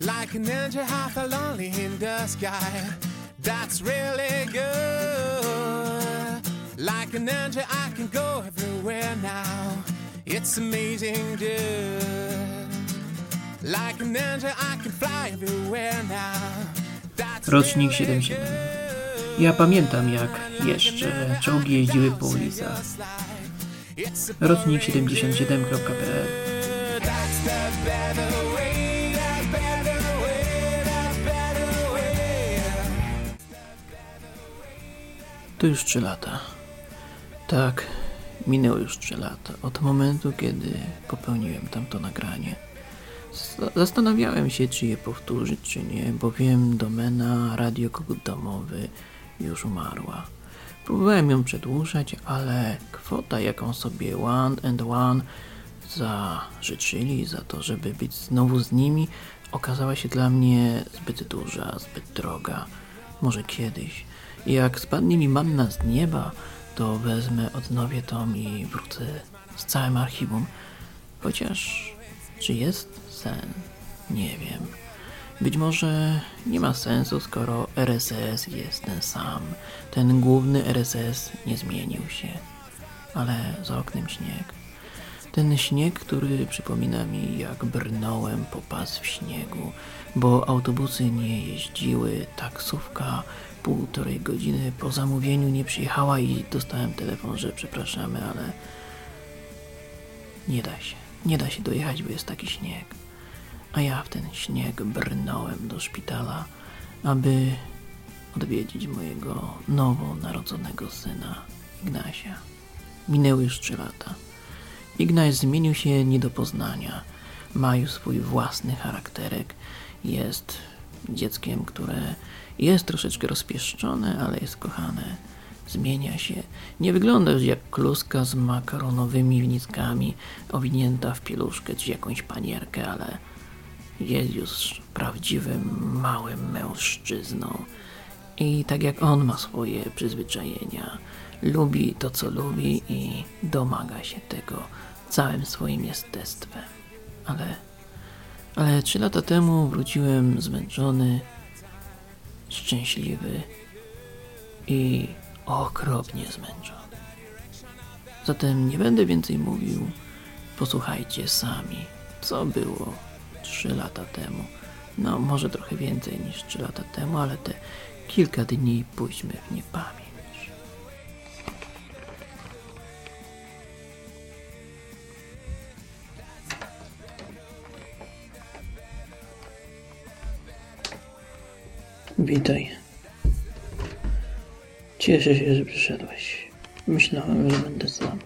Like an angel half lonely in the sky. That's really good. Like an angel, I can go everywhere now. It's amazing, dude. Like an angel, I can fly everywhere now. That's Rocznik really 77. good. Ja pamiętam jak jeszcze czołgi jeździły po ulicach. Rocznik 77.pl To już 3 lata. Tak, minęło już 3 lata od momentu, kiedy popełniłem tamto nagranie. Zastanawiałem się, czy je powtórzyć, czy nie, bowiem domena Radio Kogut Domowy już umarła. Próbowałem ją przedłużać, ale kwota, jaką sobie One and One zażyczyli za to, żeby być znowu z nimi, okazała się dla mnie zbyt duża, zbyt droga. Może kiedyś. Jak spadnie mi manna z nieba, to wezmę, odnowię tom i wrócę z całym archiwum. Chociaż, czy jest sen? Nie wiem. Być może nie ma sensu, skoro RSS jest ten sam. Ten główny RSS nie zmienił się. Ale za oknem śnieg. Ten śnieg, który przypomina mi, jak brnąłem po pas w śniegu, bo autobusy nie jeździły, taksówka półtorej godziny po zamówieniu nie przyjechała i dostałem telefon, że przepraszamy, ale nie da się. Nie da się dojechać, bo jest taki śnieg. A ja w ten śnieg brnąłem do szpitala, aby odwiedzić mojego nowo narodzonego syna, Ignasia. Minęły już trzy lata. Ignaś zmienił się nie do poznania. Ma już swój własny charakterek. Jest dzieckiem, które jest troszeczkę rozpieszczone, ale jest kochane. Zmienia się. Nie wygląda już jak kluska z makaronowymi wnickami, owinięta w pieluszkę czy jakąś panierkę, ale jest już prawdziwym, małym mężczyzną. I tak jak on ma swoje przyzwyczajenia, lubi to, co lubi i domaga się tego całym swoim jestestwem. Ale, ale trzy lata temu wróciłem zmęczony, szczęśliwy i okropnie zmęczony. Zatem nie będę więcej mówił. Posłuchajcie sami, co było trzy lata temu. No, może trochę więcej niż trzy lata temu, ale te kilka dni pójdźmy w niepamięć. Witaj. Cieszę się, że przyszedłeś. Myślałem, że będę sam.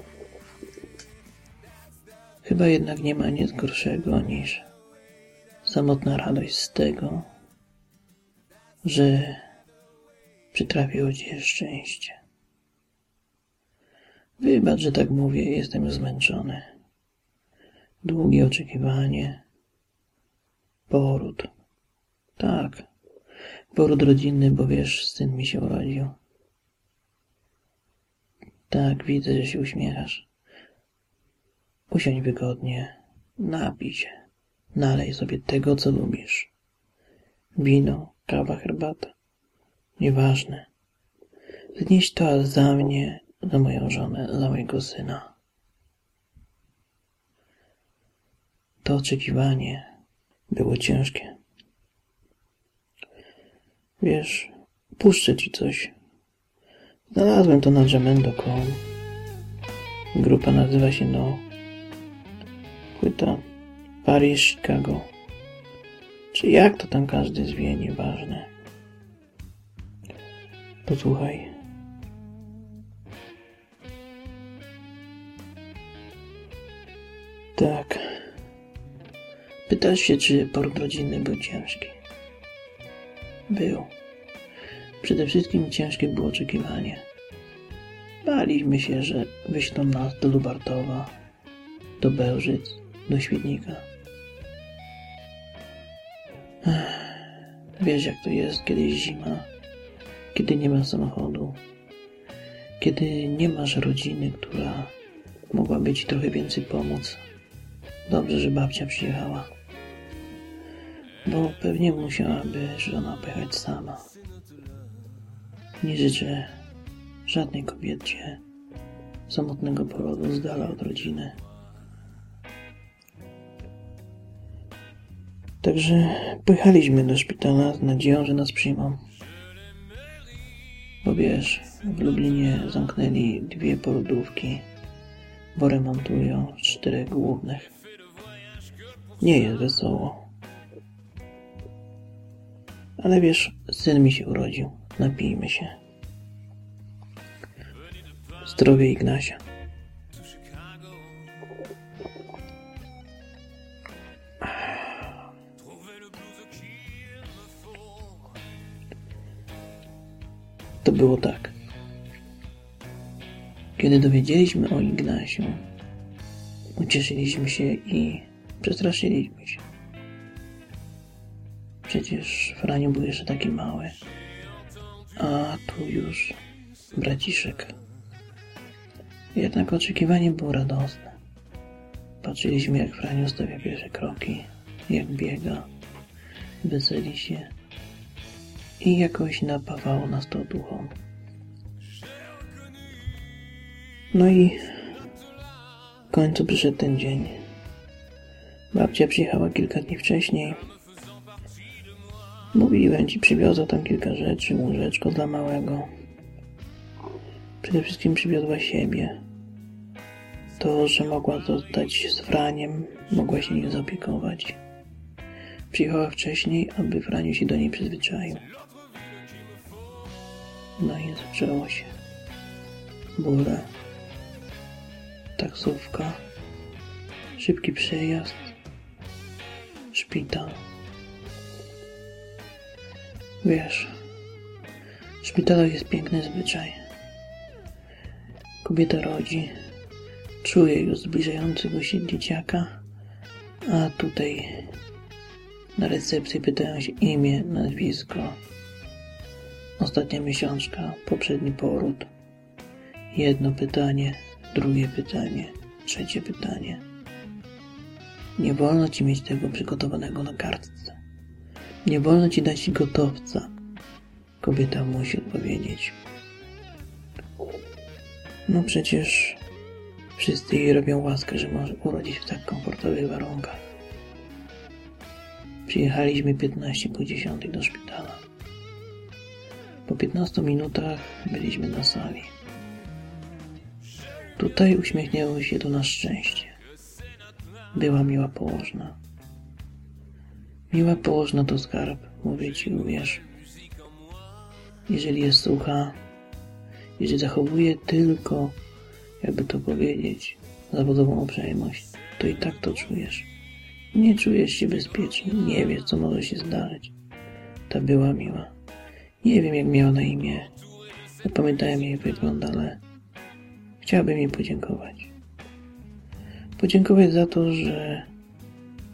Chyba jednak nie ma nic gorszego niż samotna radość z tego, że przytrafiło ci szczęście. Wybacz, że tak mówię, jestem zmęczony. Długie oczekiwanie. Poród. Poród rodzinny, bo wiesz, syn mi się urodził. Tak, widzę, że się uśmiechasz. Usiądź wygodnie, napij się, nalej sobie tego, co lubisz. Wino, kawa, herbata. Nieważne. Znieś to za mnie, za moją żonę, za mojego syna. To oczekiwanie było ciężkie. Wiesz, puszczę ci coś. Znalazłem to na Jamendo.com. Grupa nazywa się No. Płyta Paris, Chicago. Czy jak to tam każdy zwie, nieważne. Posłuchaj. Tak. Pytasz się, czy poród rodzinny był ciężki. Był. Przede wszystkim ciężkie było oczekiwanie. Baliśmy się, że wyślą nas do Lubartowa, do Bełżyc, do Świdnika. Wiesz, jak to jest, kiedy jest zima, kiedy nie ma samochodu, kiedy nie masz rodziny, która mogłaby ci trochę więcej pomóc. Dobrze, że babcia przyjechała. Bo pewnie musiałaby żona pojechać sama. Nie życzę żadnej kobiecie samotnego porodu z dala od rodziny. Także pojechaliśmy do szpitala z nadzieją, że nas przyjmą. Bo wiesz, w Lublinie zamknęli dwie porodówki, bo remontują czterech głównych. Nie jest wesoło. Ale wiesz, syn mi się urodził. Napijmy się. Zdrowie Ignasia. To było tak. Kiedy dowiedzieliśmy o Ignasiu, ucieszyliśmy się i przestraszyliśmy się. Przecież Franiu był jeszcze taki mały, a tu już braciszek. Jednak oczekiwanie było radosne. Patrzyliśmy, jak Franiu stawia pierwsze kroki, jak biega, weseli się i jakoś napawało nas to duchą. No i w końcu przyszedł ten dzień. Babcia przyjechała kilka dni wcześniej. Mówiłem ci, przywiozła tam kilka rzeczy, łóżeczko dla małego. Przede wszystkim przywiozła siebie. To, że mogła zostać z Franiem, mogła się nim zaopiekować. Przyjechała wcześniej, aby Franiu się do niej przyzwyczaił. No i zaczęło się. Bóle. Taksówka. Szybki przejazd. Szpital. Wiesz, w szpitalu jest piękny zwyczaj. Kobieta rodzi, czuje już zbliżającego się dzieciaka, a tutaj na recepcji pytają się imię, nazwisko, ostatnia miesiączka, poprzedni poród. Jedno pytanie, drugie pytanie, trzecie pytanie. Nie wolno ci mieć tego przygotowanego na kartce. Nie wolno ci dać gotowca. Kobieta musi odpowiedzieć. No przecież wszyscy jej robią łaskę, że może urodzić w tak komfortowych warunkach. Przyjechaliśmy 15 po 10 do szpitala. Po 15 minutach byliśmy na sali. Tutaj uśmiechnęło się do nas szczęście. Była miła położna. Miła położna to skarb, mówię ci, uwierz. Jeżeli jest sucha, jeżeli zachowuje tylko, jakby to powiedzieć, zawodową uprzejmość, to i tak to czujesz. Nie czujesz się bezpiecznie, nie wiesz, co może się zdarzyć. Ta była miła. Nie wiem, jak miała na imię. Nie pamiętałem jej wygląd, ale chciałbym jej podziękować. Podziękować za to, że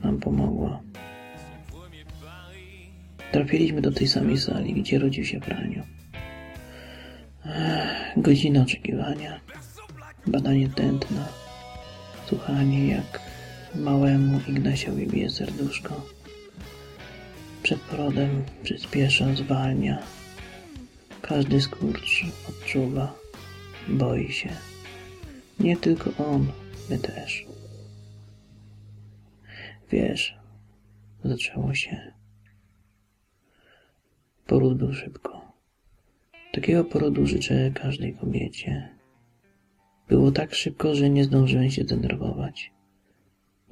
nam pomogła. Trafiliśmy do tej samej sali, gdzie rodził się Franiu. Godzina oczekiwania, badanie tętna, słuchanie jak małemu Ignasiowi bije serduszko. Przed porodem przyspiesza, zwalnia. Każdy skurcz odczuwa, boi się. Nie tylko on, my też. Wiesz, zaczęło się. Poród był szybko. Takiego porodu życzę każdej kobiecie. Było tak szybko, że nie zdążyłem się zdenerwować.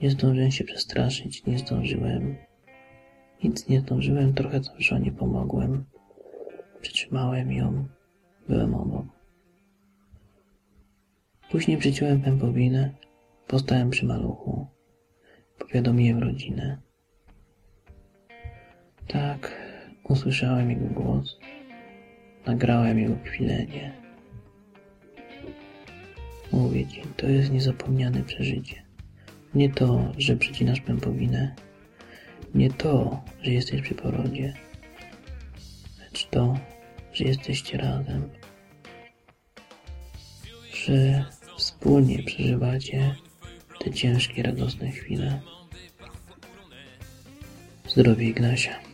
Nie zdążyłem się przestraszyć, nie zdążyłem. Nic nie zdążyłem, trochę co żonie pomogłem. Przytrzymałem ją, byłem obok. Później przyciąłem pępowinę, postałem przy maluchu. Powiadomiłem rodzinę. Tak, usłyszałem jego głos. Nagrałem jego kwilenie. Mówię ci, to jest niezapomniane przeżycie. Nie to, że przecinasz pępowinę. Nie to, że jesteś przy porodzie. Lecz to, że jesteście razem. Że wspólnie przeżywacie te ciężkie, radosne chwile. Zdrowie Ignasia.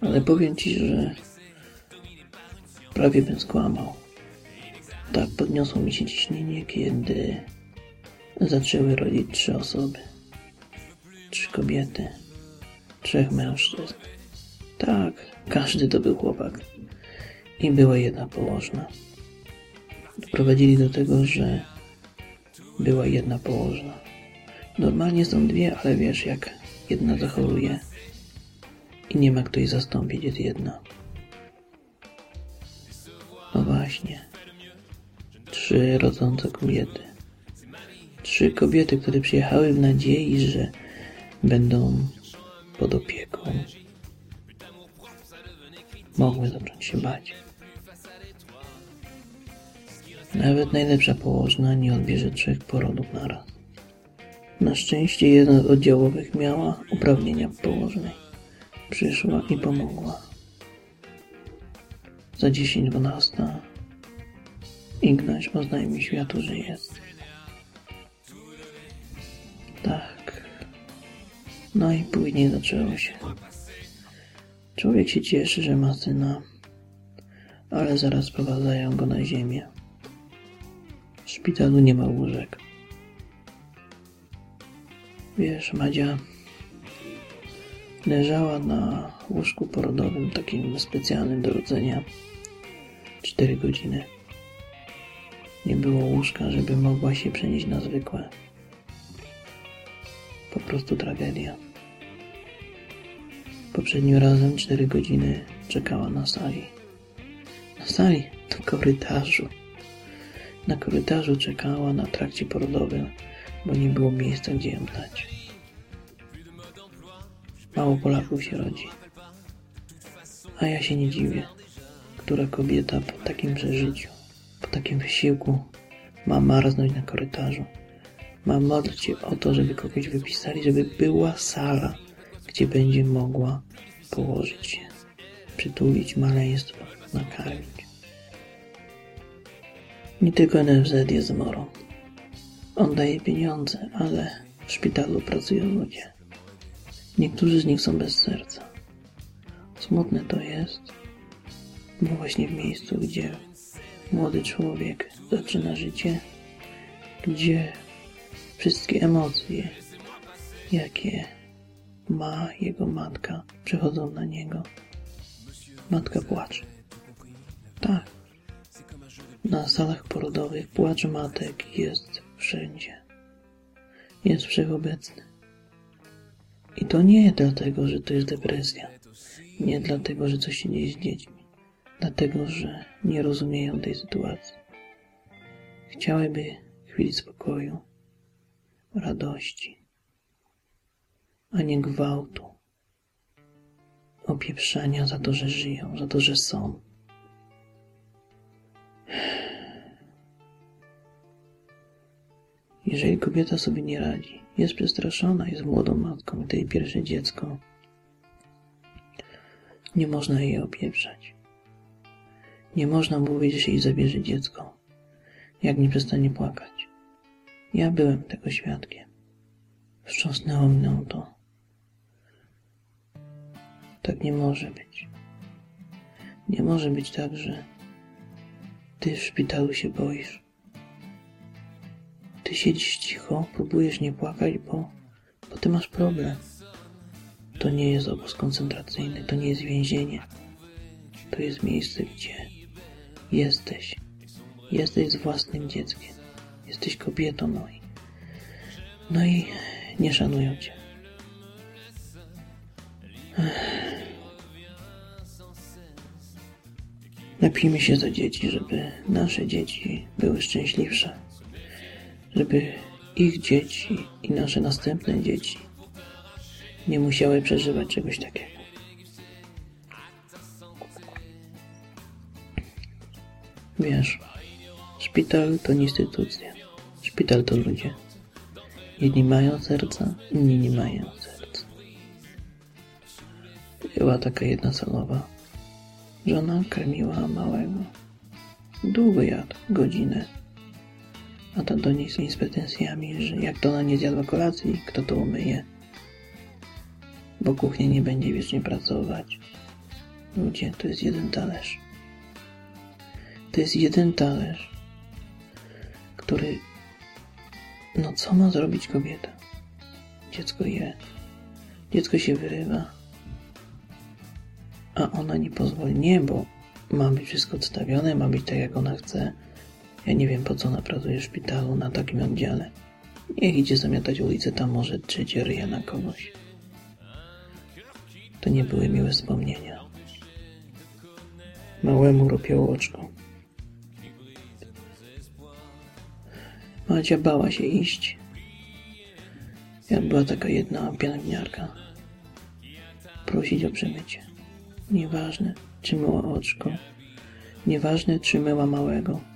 Ale powiem ci, że prawie bym skłamał. Tak podniosło mi się ciśnienie, kiedy zaczęły rodzić trzy osoby. Trzy kobiety, trzech mężczyzn. Tak, każdy to był chłopak. I była jedna położna. Doprowadzili do tego, że była jedna położna. Normalnie są dwie, ale wiesz, jak jedna zachoruje i nie ma kto jej zastąpić, jest jedna. No właśnie. Trzy rodzące kobiety. Trzy kobiety, które przyjechały w nadziei, że będą pod opieką. Mogły zacząć się bać. Nawet najlepsza położna nie odbierze trzech porodów naraz. Na szczęście jedna z oddziałowych miała uprawnienia położnej. Przyszła i pomogła. Za dziesięć dwunasta Ignaś oznajmi światu, że jest. Tak. No i później zaczęło się. Człowiek się cieszy, że ma syna, ale zaraz sprowadzają go na ziemię. W szpitalu nie ma łóżek. Wiesz, Madzia leżała na łóżku porodowym, takim specjalnym do rodzenia. Cztery godziny. Nie było łóżka, żeby mogła się przenieść na zwykłe. Po prostu tragedia. Poprzednim razem cztery godziny czekała na sali. Na sali? Na korytarzu. Na korytarzu czekała na trakcie porodowym, bo nie było miejsca, gdzie ją dać. Mało Polaków się rodzi. A ja się nie dziwię, która kobieta po takim przeżyciu, po takim wysiłku ma marznąć na korytarzu. Ma modlić się o to, żeby kogoś wypisali, żeby była sala, gdzie będzie mogła położyć się, przytulić maleństwo, nakarmić. Nie tylko NFZ jest zmorą. On daje pieniądze, ale w szpitalu pracują ludzie. Niektórzy z nich są bez serca. Smutne to jest, bo właśnie w miejscu, gdzie młody człowiek zaczyna życie, gdzie wszystkie emocje, jakie ma jego matka, przychodzą na niego. Matka płacze. Tak. Na salach porodowych płacz matek jest wszędzie. Jest wszechobecny. I to nie dlatego, że to jest depresja. Nie dlatego, że coś się dzieje z dziećmi. Dlatego, że nie rozumieją tej sytuacji. Chciałyby chwili spokoju, radości, a nie gwałtu, opieprzania za to, że żyją, za to, że są. Jeżeli kobieta sobie nie radzi, jest przestraszona, jest młodą matką, to jej pierwsze dziecko, nie można jej opieprzać. Nie można mówić, że jej zabierze dziecko, jak nie przestanie płakać. Ja byłem tego świadkiem. Wstrząsnęło mną to. Tak nie może być. Nie może być tak, że ty w szpitalu się boisz. Ty siedzisz cicho, próbujesz nie płakać, bo, bo ty masz problem. To nie jest obóz koncentracyjny, to nie jest więzienie. To jest miejsce, gdzie jesteś. Jesteś z własnym dzieckiem. Jesteś kobietą, no i, no i nie szanują cię. Napijmy się za dzieci, żeby nasze dzieci były szczęśliwsze. Żeby ich dzieci i nasze następne dzieci nie musiały przeżywać czegoś takiego. Wiesz, szpital to nie instytucja. Szpital to ludzie. Jedni mają serca, inni nie mają serca. Była taka jedna salowa. Żona karmiła małego. Długo jadł, godzinę. A to do nich z pretensjami, że jak to ona nie zjadła kolacji, kto to umyje? Bo kuchnia nie będzie wiecznie pracować. Ludzie, to jest jeden talerz. To jest jeden talerz, który... No co ma zrobić kobieta? Dziecko je. Dziecko się wyrywa. A ona nie pozwoli. Nie, bo ma być wszystko odstawione, ma być tak jak ona chce. Ja nie wiem po co ona pracuje w szpitalu na takim oddziale. Niech idzie zamiatać ulicę, tam może trzecie ryja na kogoś. To nie były miłe wspomnienia. Małemu ropiało oczko. Madzia bała się iść. Jak była taka jedna pielęgniarka. Prosić o przemycie. Nieważne, czy myła oczko. Nieważne, czy myła małego.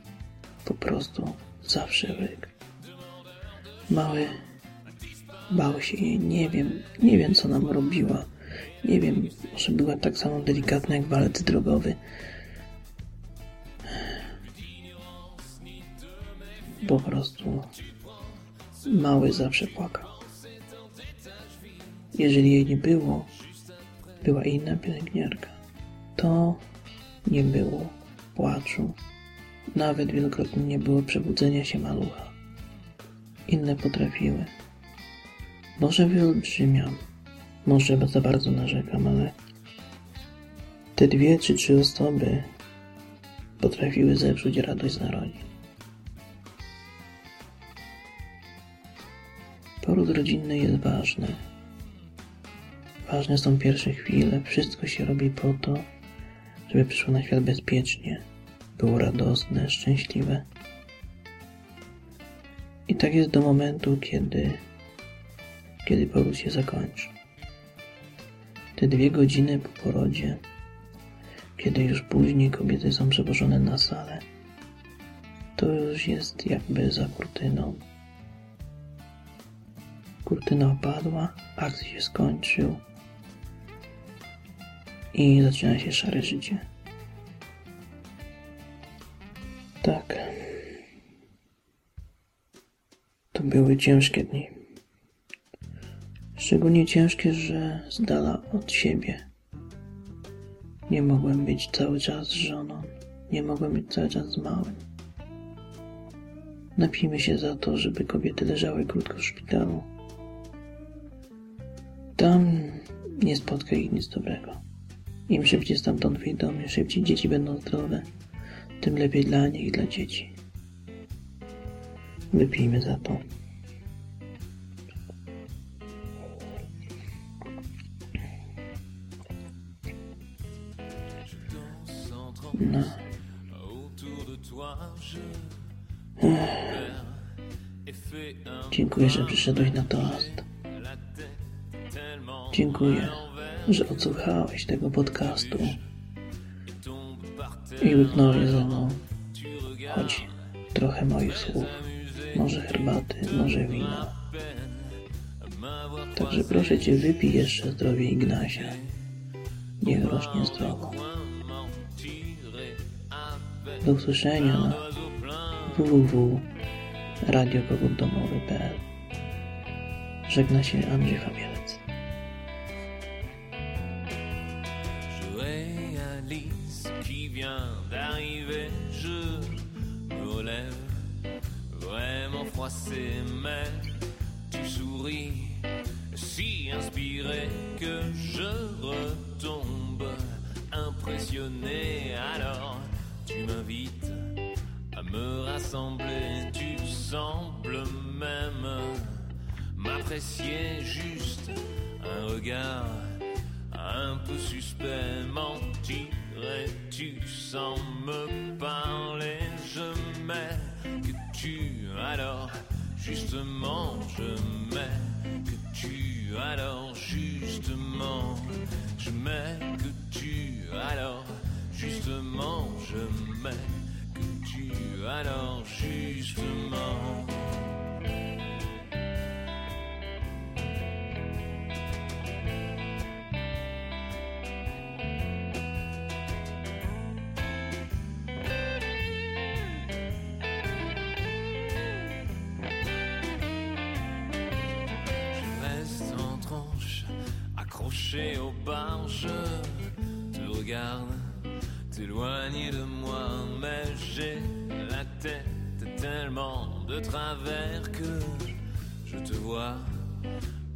Po prostu zawsze ryk. Mały bał się jej. Nie wiem, nie wiem, co nam robiła. Nie wiem, może była tak samo delikatna jak walec drogowy. Po prostu mały zawsze płakał. Jeżeli jej nie było, była inna pielęgniarka. To nie było płaczu. Nawet wielokrotnie nie było przebudzenia się malucha. Inne potrafiły. Może wyolbrzymiam, może za bardzo narzekam, ale te dwie czy trzy osoby potrafiły zepsuć radość z narodzin. Poród rodzinny jest ważny. Ważne są pierwsze chwile. Wszystko się robi po to, żeby przyszło na świat bezpiecznie. Było radosne, szczęśliwe. I tak jest do momentu, kiedy, kiedy poród się zakończy. Te dwie godziny po porodzie, kiedy już później kobiety są przewożone na salę, to już jest jakby za kurtyną. Kurtyna opadła, akt się skończył i zaczyna się szare życie. Tak. To były ciężkie dni. Szczególnie ciężkie, że z dala od siebie. Nie mogłem być cały czas z żoną. Nie mogłem być cały czas z małym. Napijmy się za to, żeby kobiety leżały krótko w szpitalu. Tam nie spotka ich nic dobrego. Im szybciej stamtąd wyjdą, im szybciej dzieci będą zdrowe, tym lepiej dla nich i dla dzieci. Wypijmy za to. No. Dziękuję, że przyszedłeś na toast. Dziękuję, że odsłuchałeś tego podcastu i łyknąłeś ze mną. Trochę moich słów, może herbaty, może wina. Także proszę Cię, wypij jeszcze zdrowie Ignasia. Niech rośnie zdrowo. Do usłyszenia na www.radiokogoddomowy.pl Żegna się Andrzej Fabielec. Tu souris, si inspiré que je retombe impressionné. Alors tu m'invites à me rassembler, tu sembles même m'apprécier juste un regard un peu suspect mentirais-tu sans me parler je mets tu alors justement je mets que tu alors justement je mets que tu alors justement je mets que tu alors justement au bar, je te regarde, t'éloigner de moi, mais j'ai la tête tellement de travers que je te vois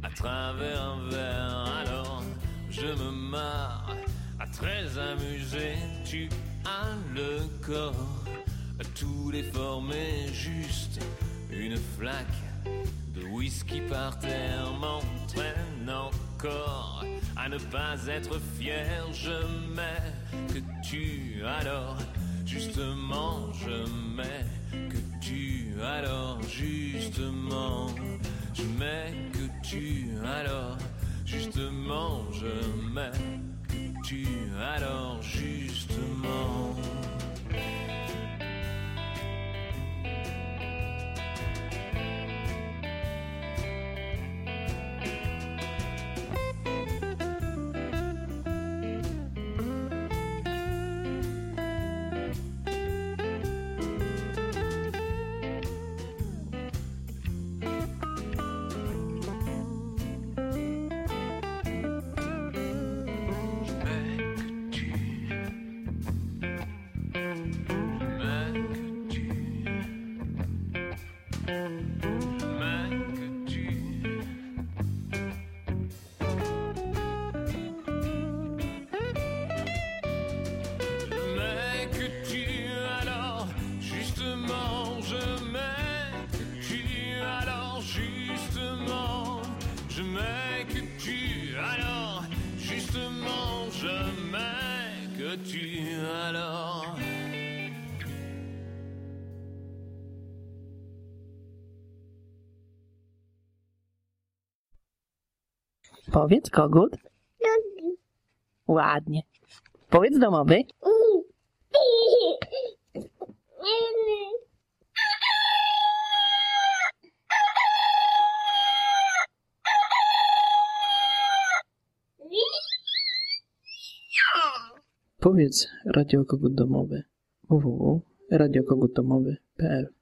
à travers un verre. Alors je me marre, à très amusé, tu as le corps à tout déformé, juste une flaque de whisky par terre m'entraîne à ne pas être fier. Je mets que tu alors, justement, je mets que tu alors, justement, je mets que tu alors, justement, je mets que tu alors, justement. Je mets que tu alors justement je mets que tu alors Powiedz kogut. Ładnie. Powiedz domowy. Powiedz radio kogut domowy. www.radiokogutomowy.pl